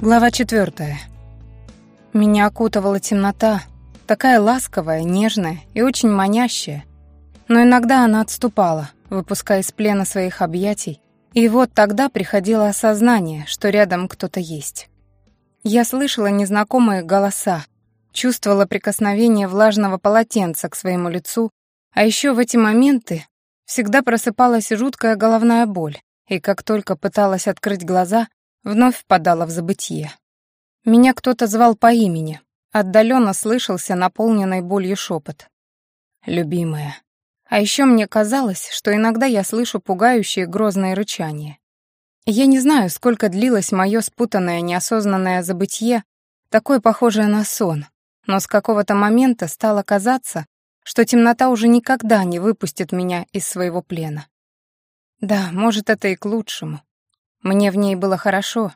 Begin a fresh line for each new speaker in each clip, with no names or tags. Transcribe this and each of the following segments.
Глава четвертая. Меня окутывала темнота, такая ласковая, нежная и очень манящая. Но иногда она отступала, выпуская из плена своих объятий, и вот тогда приходило осознание, что рядом кто-то есть. Я слышала незнакомые голоса, чувствовала прикосновение влажного полотенца к своему лицу, а еще в эти моменты всегда просыпалась жуткая головная боль, и как только пыталась открыть глаза, вновь впадала в забытье. Меня кто-то звал по имени. Отдаленно слышался наполненный болью шепот. «Любимая». А еще мне казалось, что иногда я слышу пугающие грозные рычания. Я не знаю, сколько длилось мое спутанное неосознанное забытье, такое похожее на сон, но с какого-то момента стало казаться, что темнота уже никогда не выпустит меня из своего плена. Да, может, это и к лучшему. Мне в ней было хорошо,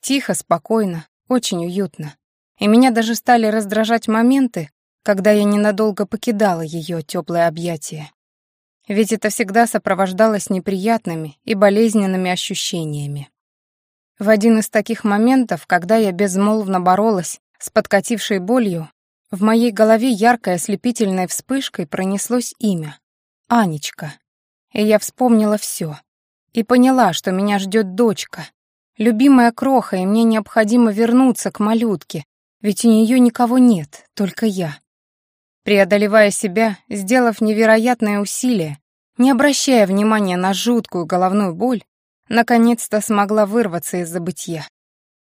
тихо, спокойно, очень уютно. И меня даже стали раздражать моменты, когда я ненадолго покидала ее теплое объятие. Ведь это всегда сопровождалось неприятными и болезненными ощущениями. В один из таких моментов, когда я безмолвно боролась с подкатившей болью, в моей голове яркой ослепительной вспышкой пронеслось имя — Анечка. И я вспомнила все и поняла, что меня ждет дочка, любимая кроха, и мне необходимо вернуться к малютке, ведь у нее никого нет, только я. Преодолевая себя, сделав невероятное усилие, не обращая внимания на жуткую головную боль, наконец-то смогла вырваться из забытья.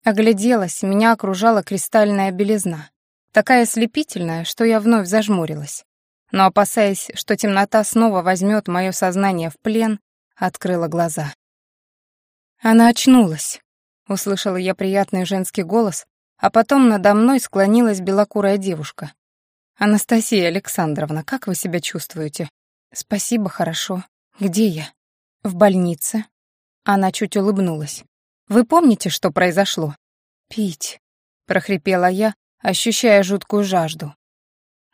Огляделась, меня окружала кристальная белизна, такая слепительная, что я вновь зажмурилась. Но, опасаясь, что темнота снова возьмет мое сознание в плен, открыла глаза. Она очнулась. Услышала я приятный женский голос, а потом надо мной склонилась белокурая девушка. «Анастасия Александровна, как вы себя чувствуете?» «Спасибо, хорошо. Где я?» «В больнице». Она чуть улыбнулась. «Вы помните, что произошло?» «Пить», — прохрипела я, ощущая жуткую жажду.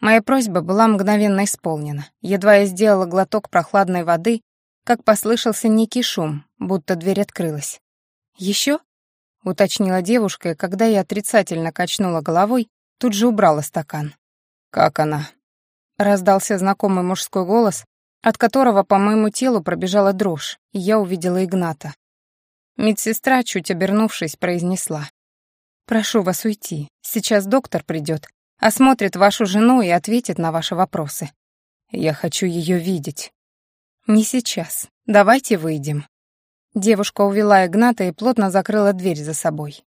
Моя просьба была мгновенно исполнена. Едва я сделала глоток прохладной воды, как послышался некий шум, будто дверь открылась. «Еще?» — уточнила девушка, и когда я отрицательно качнула головой, тут же убрала стакан. «Как она?» — раздался знакомый мужской голос, от которого по моему телу пробежала дрожь, и я увидела Игната. Медсестра, чуть обернувшись, произнесла. «Прошу вас уйти. Сейчас доктор придет, осмотрит вашу жену и ответит на ваши вопросы. Я хочу ее видеть». «Не сейчас. Давайте выйдем». Девушка увела Игната и плотно закрыла дверь за собой.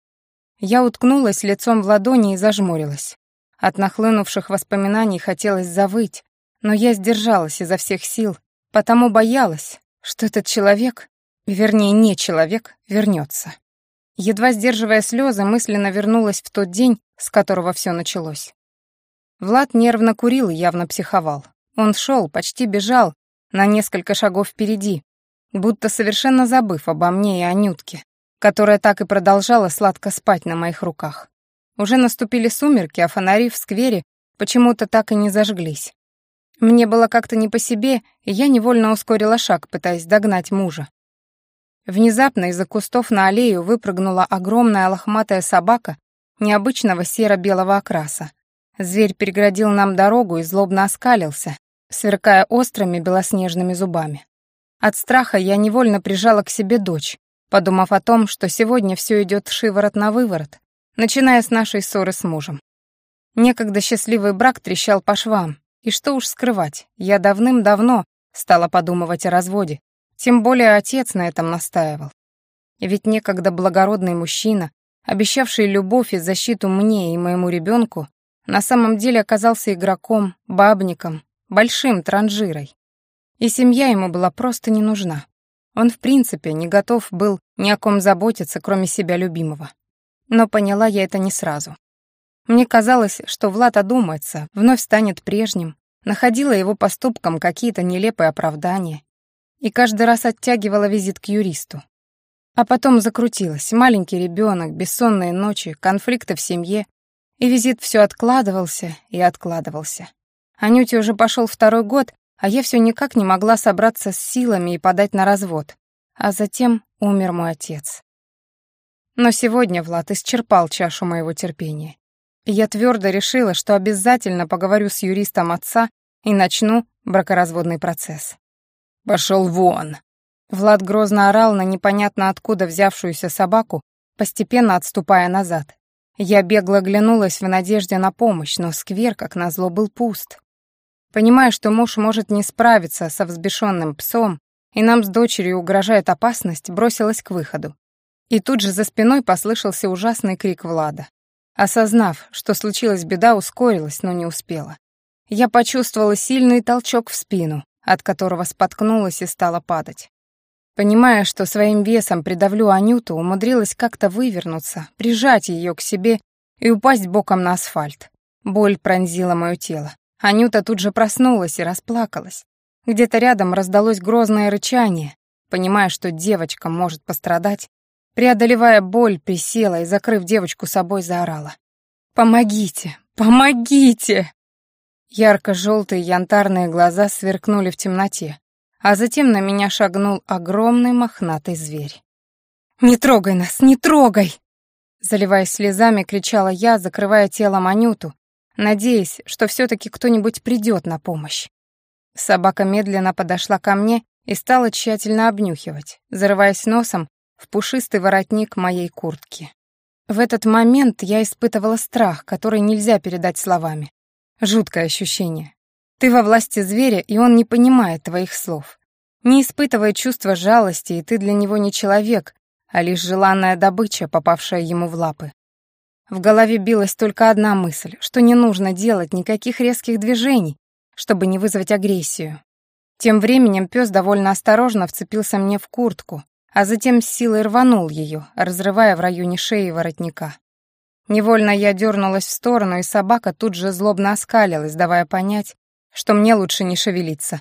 Я уткнулась лицом в ладони и зажмурилась. От нахлынувших воспоминаний хотелось завыть, но я сдержалась изо всех сил, потому боялась, что этот человек, вернее, не человек, вернется. Едва сдерживая слезы, мысленно вернулась в тот день, с которого все началось. Влад нервно курил и явно психовал. Он шел, почти бежал, на несколько шагов впереди, будто совершенно забыв обо мне и Анютке, которая так и продолжала сладко спать на моих руках. Уже наступили сумерки, а фонари в сквере почему-то так и не зажглись. Мне было как-то не по себе, и я невольно ускорила шаг, пытаясь догнать мужа. Внезапно из-за кустов на аллею выпрыгнула огромная лохматая собака необычного серо-белого окраса. Зверь переградил нам дорогу и злобно оскалился, сверкая острыми белоснежными зубами. От страха я невольно прижала к себе дочь, подумав о том, что сегодня все идет шиворот на выворот, начиная с нашей ссоры с мужем. Некогда счастливый брак трещал по швам, и что уж скрывать, я давным-давно стала подумывать о разводе, тем более отец на этом настаивал. Ведь некогда благородный мужчина, обещавший любовь и защиту мне и моему ребенку, на самом деле оказался игроком, бабником, большим транжирой. И семья ему была просто не нужна. Он, в принципе, не готов был ни о ком заботиться, кроме себя любимого. Но поняла я это не сразу. Мне казалось, что Влад одумается, вновь станет прежним, находила его поступкам какие-то нелепые оправдания и каждый раз оттягивала визит к юристу. А потом закрутилась, маленький ребенок, бессонные ночи, конфликты в семье, и визит все откладывался и откладывался. Анюте уже пошел второй год, а я все никак не могла собраться с силами и подать на развод. А затем умер мой отец. Но сегодня Влад исчерпал чашу моего терпения. И я твердо решила, что обязательно поговорю с юристом отца и начну бракоразводный процесс.
«Пошел вон!»
Влад грозно орал на непонятно откуда взявшуюся собаку, постепенно отступая назад. Я бегло оглянулась в надежде на помощь, но сквер, как назло, был пуст. Понимая, что муж может не справиться со взбешенным псом, и нам с дочерью угрожает опасность, бросилась к выходу. И тут же за спиной послышался ужасный крик Влада. Осознав, что случилась беда, ускорилась, но не успела. Я почувствовала сильный толчок в спину, от которого споткнулась и стала падать. Понимая, что своим весом придавлю Анюту, умудрилась как-то вывернуться, прижать ее к себе и упасть боком на асфальт. Боль пронзила мое тело. Анюта тут же проснулась и расплакалась. Где-то рядом раздалось грозное рычание. Понимая, что девочка может пострадать, преодолевая боль, присела и, закрыв девочку собой, заорала. «Помогите! Помогите!» Ярко-желтые янтарные глаза сверкнули в темноте а затем на меня шагнул огромный мохнатый зверь. «Не трогай нас, не трогай!» Заливаясь слезами, кричала я, закрывая телом Анюту, надеясь, что все-таки кто-нибудь придет на помощь. Собака медленно подошла ко мне и стала тщательно обнюхивать, зарываясь носом в пушистый воротник моей куртки. В этот момент я испытывала страх, который нельзя передать словами. Жуткое ощущение, ты во власти зверя, и он не понимает твоих слов. Не испытывает чувства жалости, и ты для него не человек, а лишь желанная добыча, попавшая ему в лапы. В голове билась только одна мысль, что не нужно делать никаких резких движений, чтобы не вызвать агрессию. Тем временем пес довольно осторожно вцепился мне в куртку, а затем с силой рванул ее, разрывая в районе шеи воротника. Невольно я дернулась в сторону, и собака тут же злобно оскалилась, давая понять, что мне лучше не шевелиться.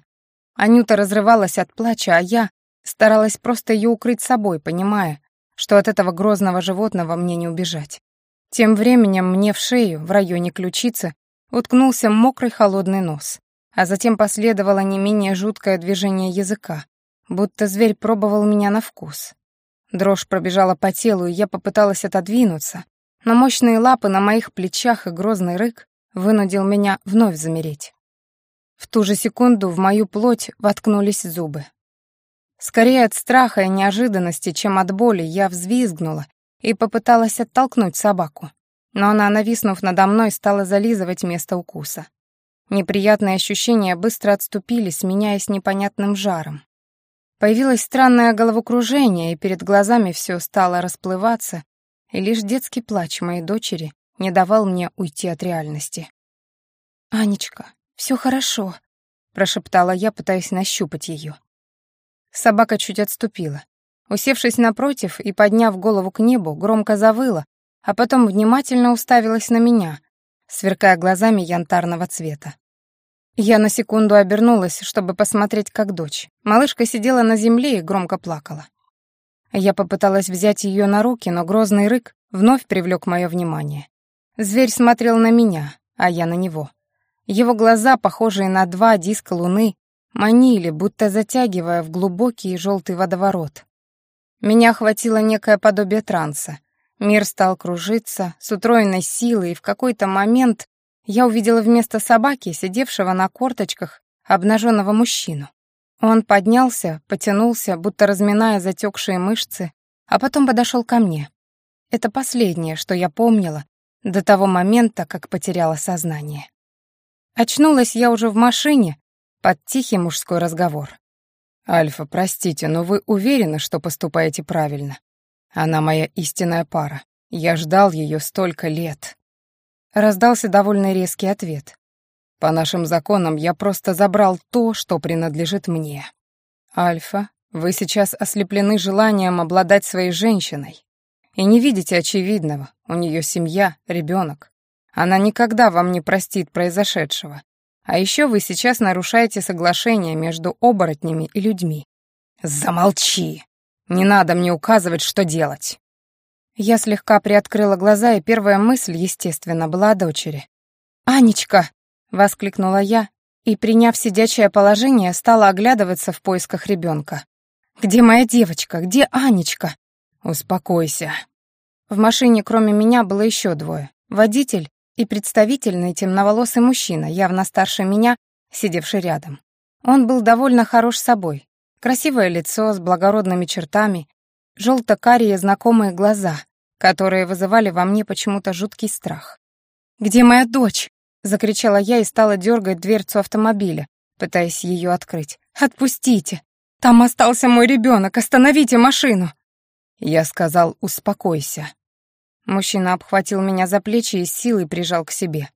Анюта разрывалась от плача, а я старалась просто ее укрыть собой, понимая, что от этого грозного животного мне не убежать. Тем временем мне в шею, в районе ключицы, уткнулся мокрый холодный нос, а затем последовало не менее жуткое движение языка, будто зверь пробовал меня на вкус. Дрожь пробежала по телу, и я попыталась отодвинуться, но мощные лапы на моих плечах и грозный рык вынудил меня вновь замереть. В ту же секунду в мою плоть воткнулись зубы. Скорее от страха и неожиданности, чем от боли, я взвизгнула и попыталась оттолкнуть собаку. Но она, нависнув надо мной, стала зализывать место укуса. Неприятные ощущения быстро отступили, сменяясь непонятным жаром. Появилось странное головокружение, и перед глазами все стало расплываться, и лишь детский плач моей дочери не давал мне уйти от реальности. «Анечка, «Все хорошо», — прошептала я, пытаясь нащупать ее. Собака чуть отступила. Усевшись напротив и подняв голову к небу, громко завыла, а потом внимательно уставилась на меня, сверкая глазами янтарного цвета. Я на секунду обернулась, чтобы посмотреть, как дочь. Малышка сидела на земле и громко плакала. Я попыталась взять ее на руки, но грозный рык вновь привлек мое внимание. Зверь смотрел на меня, а я на него. Его глаза, похожие на два диска луны, манили, будто затягивая в глубокий желтый водоворот. Меня охватило некое подобие транса. Мир стал кружиться с утроенной силой, и в какой-то момент я увидела вместо собаки, сидевшего на корточках, обнаженного мужчину. Он поднялся, потянулся, будто разминая затекшие мышцы, а потом подошел ко мне. Это последнее, что я помнила до того момента, как потеряла сознание. Очнулась я уже в машине под тихий мужской разговор. «Альфа, простите, но вы уверены, что поступаете правильно? Она моя истинная пара. Я ждал ее столько лет». Раздался довольно резкий ответ. «По нашим законам я просто забрал то, что принадлежит мне. Альфа, вы сейчас ослеплены желанием обладать своей женщиной и не видите очевидного, у нее семья, ребенок. Она никогда вам не простит произошедшего. А еще вы сейчас нарушаете соглашение между оборотнями и людьми. Замолчи! Не надо мне указывать, что делать. Я слегка приоткрыла глаза, и первая мысль, естественно, была о дочери. «Анечка!» — воскликнула я, и, приняв сидячее положение, стала оглядываться в поисках ребенка. «Где моя девочка? Где Анечка?» «Успокойся», В машине кроме меня было еще двое. Водитель и представительный темноволосый мужчина, явно старше меня, сидевший рядом. Он был довольно хорош собой. Красивое лицо с благородными чертами, желто-карие знакомые глаза, которые вызывали во мне почему-то жуткий страх. «Где моя дочь?» — закричала я и стала дергать дверцу автомобиля, пытаясь ее открыть. «Отпустите! Там остался мой ребенок! Остановите машину!» Я сказал «Успокойся». Мужчина обхватил меня за плечи и силой прижал к себе.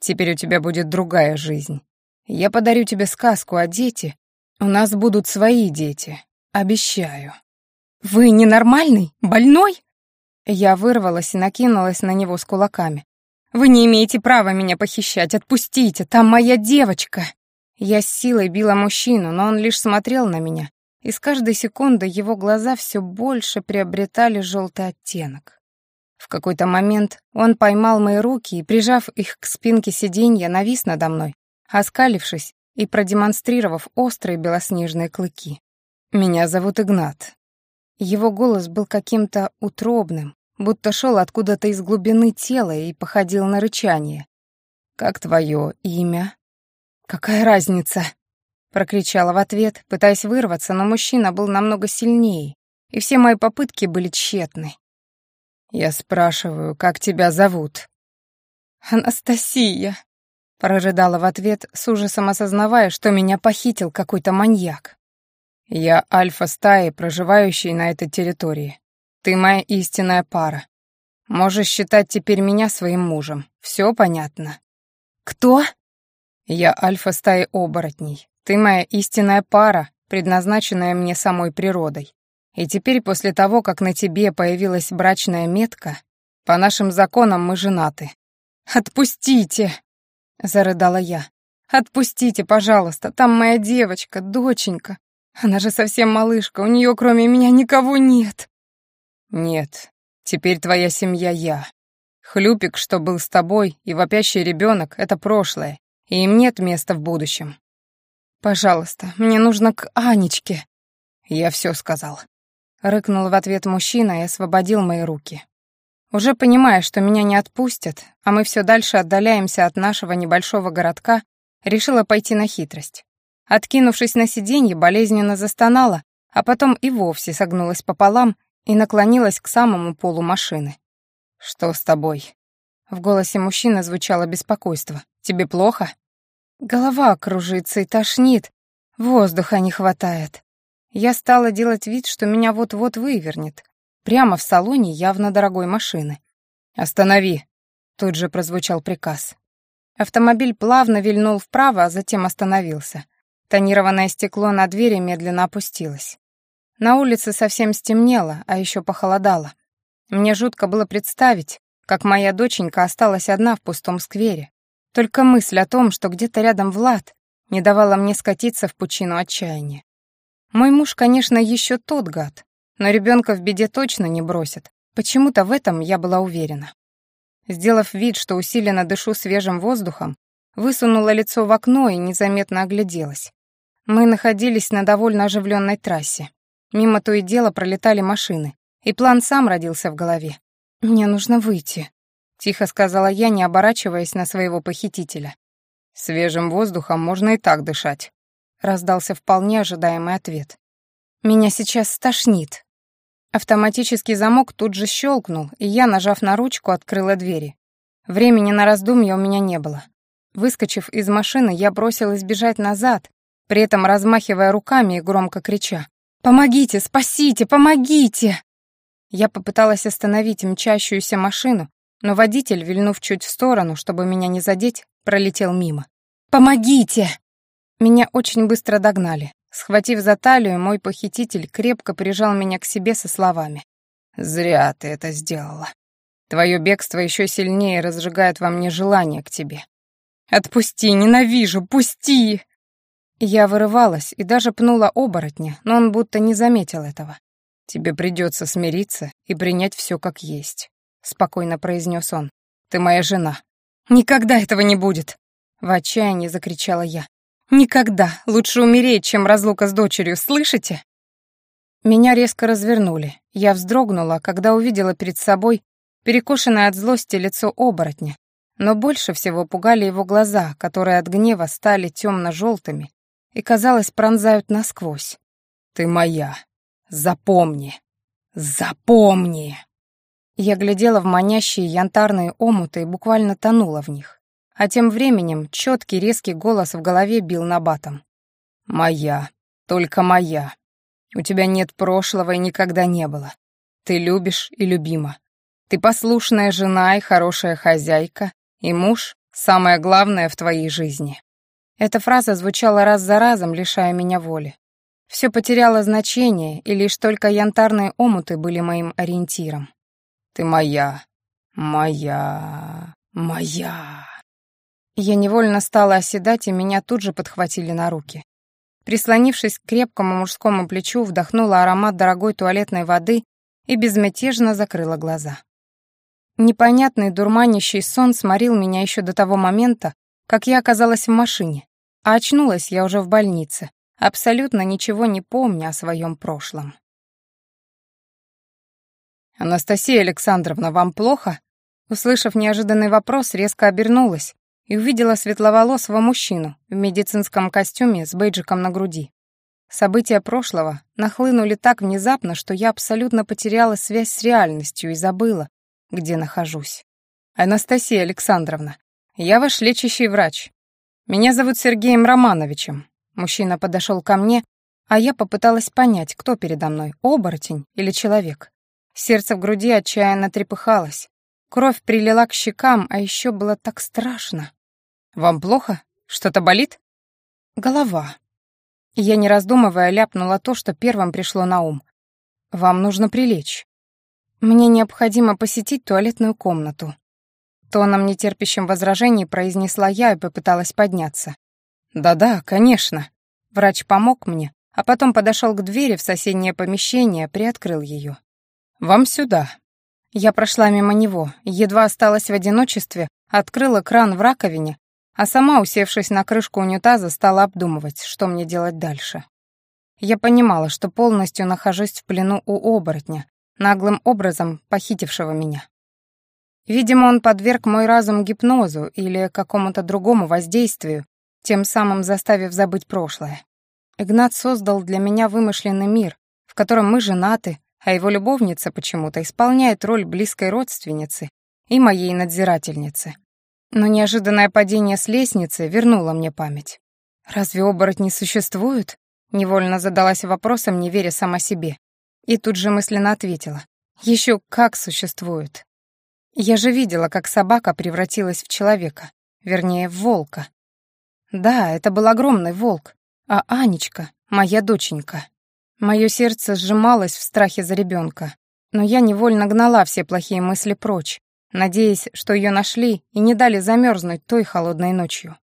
«Теперь у тебя будет другая жизнь. Я подарю тебе сказку о дети. У нас будут свои дети. Обещаю». «Вы ненормальный? Больной?» Я вырвалась и накинулась на него с кулаками. «Вы не имеете права меня похищать, отпустите, там моя девочка!» Я с силой била мужчину, но он лишь смотрел на меня, и с каждой секундой его глаза все больше приобретали желтый оттенок. В какой-то момент он поймал мои руки и, прижав их к спинке сиденья, навис надо мной, оскалившись и продемонстрировав острые белоснежные клыки. «Меня зовут Игнат». Его голос был каким-то утробным, будто шел откуда-то из глубины тела и походил на рычание. «Как твое имя?» «Какая разница?» — прокричала в ответ, пытаясь вырваться, но мужчина был намного сильнее, и все мои попытки были тщетны. «Я спрашиваю, как тебя зовут?» «Анастасия», — прорыдала в ответ, с ужасом осознавая, что меня похитил какой-то маньяк. «Я альфа стаи, проживающий на этой территории. Ты моя истинная пара. Можешь считать теперь меня своим мужем. Все понятно?» «Кто?» «Я альфа стаи оборотней. Ты моя истинная пара, предназначенная мне самой природой. И теперь, после того, как на тебе появилась брачная метка, по нашим законам мы женаты». «Отпустите!» — зарыдала я. «Отпустите, пожалуйста, там моя девочка, доченька. Она же совсем малышка, у нее кроме меня никого нет». «Нет, теперь твоя семья я. Хлюпик, что был с тобой, и вопящий ребенок — это прошлое, и им нет места в будущем. Пожалуйста, мне нужно к Анечке. Я все сказал. Рыкнул в ответ мужчина и освободил мои руки. Уже понимая, что меня не отпустят, а мы все дальше отдаляемся от нашего небольшого городка, решила пойти на хитрость. Откинувшись на сиденье, болезненно застонала, а потом и вовсе согнулась пополам и наклонилась к самому полу машины. «Что с тобой?» В голосе мужчины звучало беспокойство. «Тебе плохо?» Голова кружится и тошнит. Воздуха не хватает. Я стала делать вид, что меня вот-вот вывернет. Прямо в салоне явно дорогой машины. «Останови!» — тут же прозвучал приказ. Автомобиль плавно вильнул вправо, а затем остановился. Тонированное стекло на двери медленно опустилось. На улице совсем стемнело, а еще похолодало. Мне жутко было представить, как моя доченька осталась одна в пустом сквере. Только мысль о том, что где-то рядом Влад, не давала мне скатиться в пучину отчаяния. Мой муж, конечно, еще тот гад, но ребенка в беде точно не бросит. Почему-то в этом я была уверена. Сделав вид, что усиленно дышу свежим воздухом, высунула лицо в окно и незаметно огляделась. Мы находились на довольно оживленной трассе. Мимо то и дело пролетали машины, и план сам родился в голове. «Мне нужно выйти», — тихо сказала я, не оборачиваясь на своего похитителя. «Свежим воздухом можно и так дышать», — раздался вполне ожидаемый ответ. «Меня сейчас стошнит». Автоматический замок тут же щелкнул, и я, нажав на ручку, открыла двери. Времени на раздумья у меня не было. Выскочив из машины, я бросилась бежать назад, при этом размахивая руками и громко крича. «Помогите! Спасите! Помогите!» Я попыталась остановить мчащуюся машину, но водитель, вильнув чуть в сторону, чтобы меня не задеть, пролетел мимо. «Помогите!» Меня очень быстро догнали. Схватив за талию, мой похититель крепко прижал меня к себе со словами. «Зря ты это сделала. Твое бегство еще сильнее разжигает во мне желание к тебе. Отпусти, ненавижу, пусти!» Я вырывалась и даже пнула оборотня, но он будто не заметил этого. «Тебе придется смириться и принять все как есть», — спокойно произнес он. «Ты моя жена». «Никогда этого не будет!» — в отчаянии закричала я. «Никогда! Лучше умереть, чем разлука с дочерью, слышите?» Меня резко развернули, Я вздрогнула, когда увидела перед собой перекошенное от злости лицо оборотня, но больше всего пугали его глаза, которые от гнева стали темно-желтыми и, казалось, пронзают насквозь. «Ты моя! Запомни! Запомни!» Я глядела в манящие янтарные омуты и буквально тонула в них. А тем временем четкий резкий голос в голове бил на батом. «Моя, только моя. У тебя нет прошлого и никогда не было. Ты любишь и любима. Ты послушная жена и хорошая хозяйка, и муж — самое главное в твоей жизни». Эта фраза звучала раз за разом, лишая меня воли. Все потеряло значение, и лишь только янтарные омуты были моим ориентиром. «Ты моя, моя, моя». Я невольно стала оседать, и меня тут же подхватили на руки. Прислонившись к крепкому мужскому плечу, вдохнула аромат дорогой туалетной воды и безмятежно закрыла глаза. Непонятный дурманящий сон сморил меня еще до того момента, как я оказалась в машине, а очнулась я уже в больнице, абсолютно ничего не помня о своем прошлом. «Анастасия Александровна, вам плохо?» Услышав неожиданный вопрос, резко обернулась и увидела светловолосого мужчину в медицинском костюме с бейджиком на груди. События прошлого нахлынули так внезапно, что я абсолютно потеряла связь с реальностью и забыла, где нахожусь. «Анастасия Александровна, я ваш лечащий врач. Меня зовут Сергеем Романовичем». Мужчина подошел ко мне, а я попыталась понять, кто передо мной, оборотень или человек. Сердце в груди отчаянно трепыхалось. Кровь прилила к щекам, а еще было так страшно. «Вам плохо? Что-то болит?» «Голова». Я, не раздумывая, ляпнула то, что первым пришло на ум. «Вам нужно прилечь. Мне необходимо посетить туалетную комнату». Тоном, нетерпящим возражений, произнесла я и попыталась подняться. «Да-да, конечно». Врач помог мне, а потом подошел к двери в соседнее помещение, приоткрыл ее. «Вам сюда». Я прошла мимо него, едва осталась в одиночестве, открыла кран в раковине, а сама, усевшись на крышку унитаза, стала обдумывать, что мне делать дальше. Я понимала, что полностью нахожусь в плену у оборотня, наглым образом похитившего меня. Видимо, он подверг мой разум гипнозу или какому-то другому воздействию, тем самым заставив забыть прошлое. Игнат создал для меня вымышленный мир, в котором мы женаты, а его любовница почему-то исполняет роль близкой родственницы и моей надзирательницы. Но неожиданное падение с лестницы вернуло мне память. «Разве оборотни существуют?» Невольно задалась вопросом, не веря сама себе. И тут же мысленно ответила. «Еще как существуют. Я же видела, как собака превратилась в человека, вернее, в волка. Да, это был огромный волк, а Анечка — моя доченька. Мое сердце сжималось в страхе за ребенка, но я невольно гнала все плохие мысли прочь, надеясь, что ее нашли и не дали замерзнуть той холодной ночью.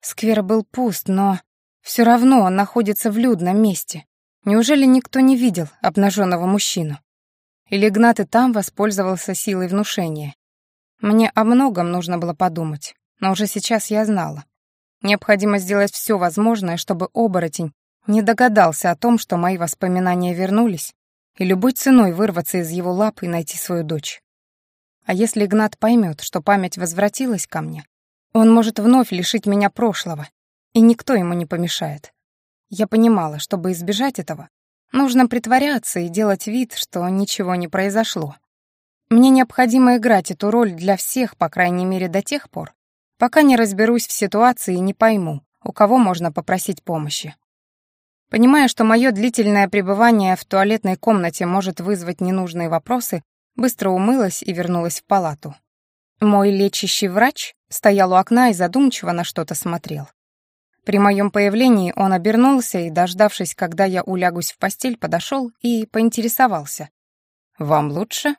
Сквер был пуст, но все равно он находится в людном месте. Неужели никто не видел обнаженного мужчину? Или Игнат и там воспользовался силой внушения? Мне о многом нужно было подумать, но уже сейчас я знала. Необходимо сделать все возможное, чтобы оборотень не догадался о том, что мои воспоминания вернулись, и любой ценой вырваться из его лап и найти свою дочь. А если Игнат поймет, что память возвратилась ко мне, он может вновь лишить меня прошлого, и никто ему не помешает. Я понимала, чтобы избежать этого, нужно притворяться и делать вид, что ничего не произошло. Мне необходимо играть эту роль для всех, по крайней мере, до тех пор, пока не разберусь в ситуации и не пойму, у кого можно попросить помощи. Понимая, что мое длительное пребывание в туалетной комнате может вызвать ненужные вопросы, быстро умылась и вернулась в палату. Мой лечащий врач стоял у окна и задумчиво на что-то смотрел. При моем появлении он обернулся и, дождавшись, когда я улягусь в постель, подошел и поинтересовался. «Вам лучше?»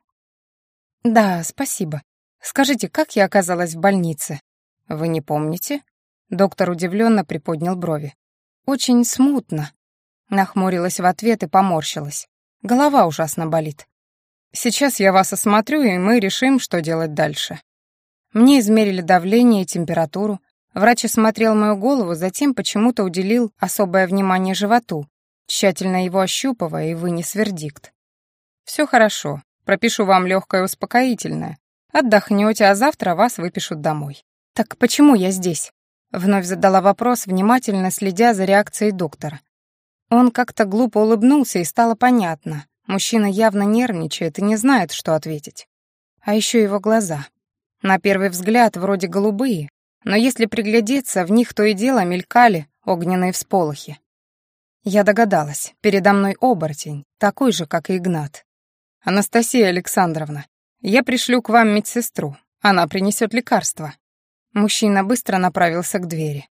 «Да, спасибо. Скажите, как я оказалась в больнице?» «Вы не помните?» Доктор удивленно приподнял брови. «Очень смутно». Нахмурилась в ответ и поморщилась. Голова ужасно болит. Сейчас я вас осмотрю, и мы решим, что делать дальше. Мне измерили давление и температуру. Врач осмотрел мою голову, затем почему-то уделил особое внимание животу, тщательно его ощупывая и вынес вердикт. Все хорошо. Пропишу вам легкое успокоительное. Отдохнете, а завтра вас выпишут домой. Так почему я здесь? Вновь задала вопрос, внимательно следя за реакцией доктора. Он как-то глупо улыбнулся, и стало понятно. Мужчина явно нервничает и не знает, что ответить. А еще его глаза. На первый взгляд вроде голубые, но если приглядеться, в них то и дело мелькали огненные всполохи. Я догадалась, передо мной оборотень, такой же, как и Игнат. «Анастасия Александровна, я пришлю к вам медсестру, она принесет лекарство». Мужчина быстро направился к двери.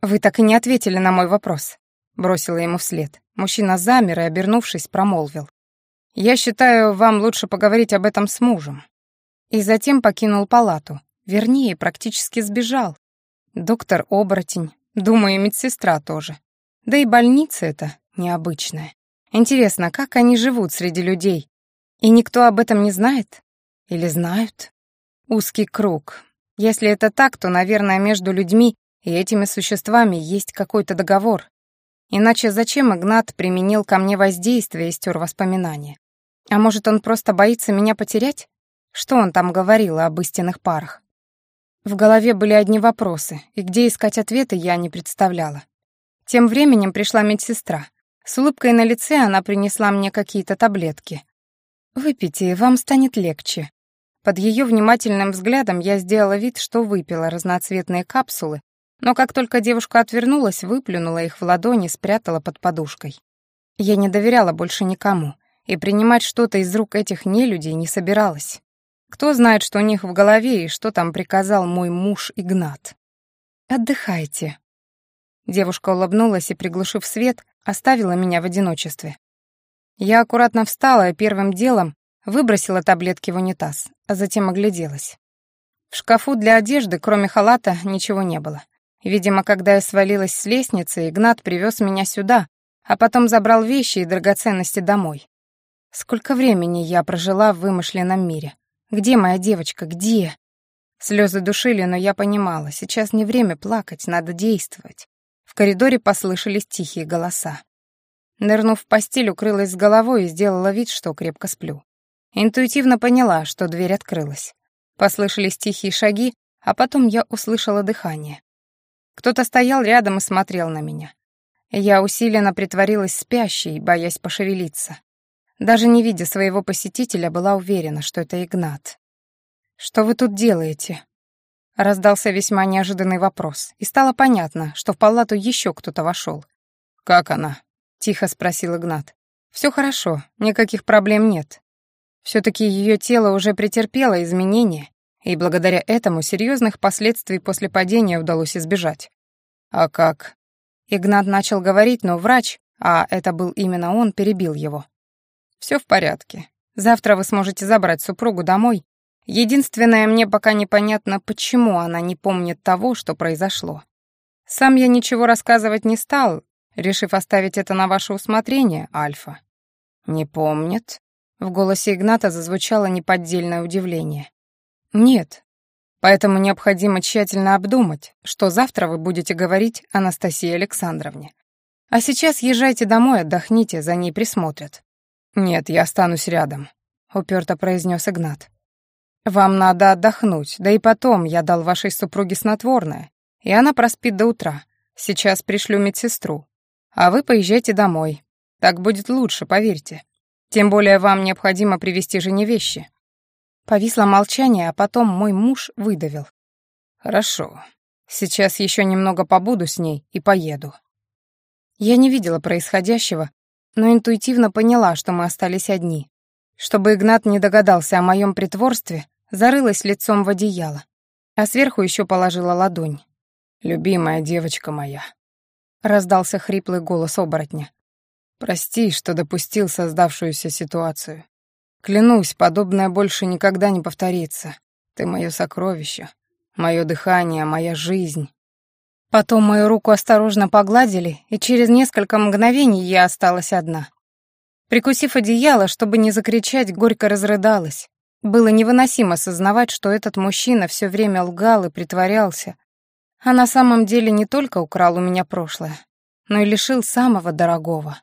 «Вы так и не ответили на мой вопрос», — бросила ему вслед. Мужчина замер и, обернувшись, промолвил. «Я считаю, вам лучше поговорить об этом с мужем». И затем покинул палату, вернее, практически сбежал. Доктор-оборотень, думаю, медсестра тоже. Да и больница эта необычная. Интересно, как они живут среди людей? И никто об этом не знает? Или знают? Узкий круг. Если это так, то, наверное, между людьми и этими существами есть какой-то договор. Иначе зачем Игнат применил ко мне воздействие и стер воспоминания? А может, он просто боится меня потерять? Что он там говорил об истинных парах? В голове были одни вопросы, и где искать ответы я не представляла. Тем временем пришла медсестра. С улыбкой на лице она принесла мне какие-то таблетки. «Выпейте, вам станет легче». Под ее внимательным взглядом я сделала вид, что выпила разноцветные капсулы но как только девушка отвернулась, выплюнула их в ладони, спрятала под подушкой. Я не доверяла больше никому, и принимать что-то из рук этих нелюдей не собиралась. Кто знает, что у них в голове и что там приказал мой муж Игнат. «Отдыхайте». Девушка улыбнулась и, приглушив свет, оставила меня в одиночестве. Я аккуратно встала и первым делом выбросила таблетки в унитаз, а затем огляделась. В шкафу для одежды, кроме халата, ничего не было. Видимо, когда я свалилась с лестницы, Игнат привез меня сюда, а потом забрал вещи и драгоценности домой. Сколько времени я прожила в вымышленном мире? Где моя девочка? Где? Слезы душили, но я понимала, сейчас не время плакать, надо действовать. В коридоре послышались тихие голоса. Нырнув в постель, укрылась с головой и сделала вид, что крепко сплю. Интуитивно поняла, что дверь открылась. Послышались тихие шаги, а потом я услышала дыхание. Кто-то стоял рядом и смотрел на меня. Я усиленно притворилась спящей, боясь пошевелиться. Даже не видя своего посетителя, была уверена, что это Игнат. «Что вы тут делаете?» Раздался весьма неожиданный вопрос, и стало понятно, что в палату еще кто-то вошел.
«Как она?»
— тихо спросил Игнат. «Все хорошо, никаких проблем нет. Все-таки ее тело уже претерпело изменения, и благодаря этому серьезных последствий после падения удалось избежать. «А как?» Игнат начал говорить, но врач, а это был именно он, перебил его. «Все в порядке. Завтра вы сможете забрать супругу домой. Единственное, мне пока непонятно, почему она не помнит того, что произошло. Сам я ничего рассказывать не стал, решив оставить это на ваше усмотрение, Альфа». «Не помнит?» В голосе Игната зазвучало неподдельное удивление. Нет. Поэтому необходимо тщательно обдумать, что завтра вы будете говорить Анастасии Александровне. А сейчас езжайте домой, отдохните, за ней присмотрят. Нет, я останусь рядом, уперто произнес Игнат. Вам надо отдохнуть, да и потом я дал вашей супруге снотворное, и она проспит до утра. Сейчас пришлю медсестру. А вы поезжайте домой. Так будет лучше, поверьте. Тем более вам необходимо привезти жене вещи. Повисло молчание, а потом мой муж выдавил. «Хорошо. Сейчас еще немного побуду с ней и поеду». Я не видела происходящего, но интуитивно поняла, что мы остались одни. Чтобы Игнат не догадался о моем притворстве, зарылась лицом в одеяло, а сверху еще положила ладонь. «Любимая девочка моя», — раздался хриплый голос оборотня. «Прости, что допустил создавшуюся ситуацию. Клянусь, подобное больше никогда не повторится. Ты мое сокровище, мое дыхание, моя жизнь. Потом мою руку осторожно погладили, и через несколько мгновений я осталась одна. Прикусив одеяло, чтобы не закричать, горько разрыдалась. Было невыносимо сознавать, что этот мужчина все время лгал и притворялся, а на самом деле не только украл у меня прошлое, но и лишил самого дорогого.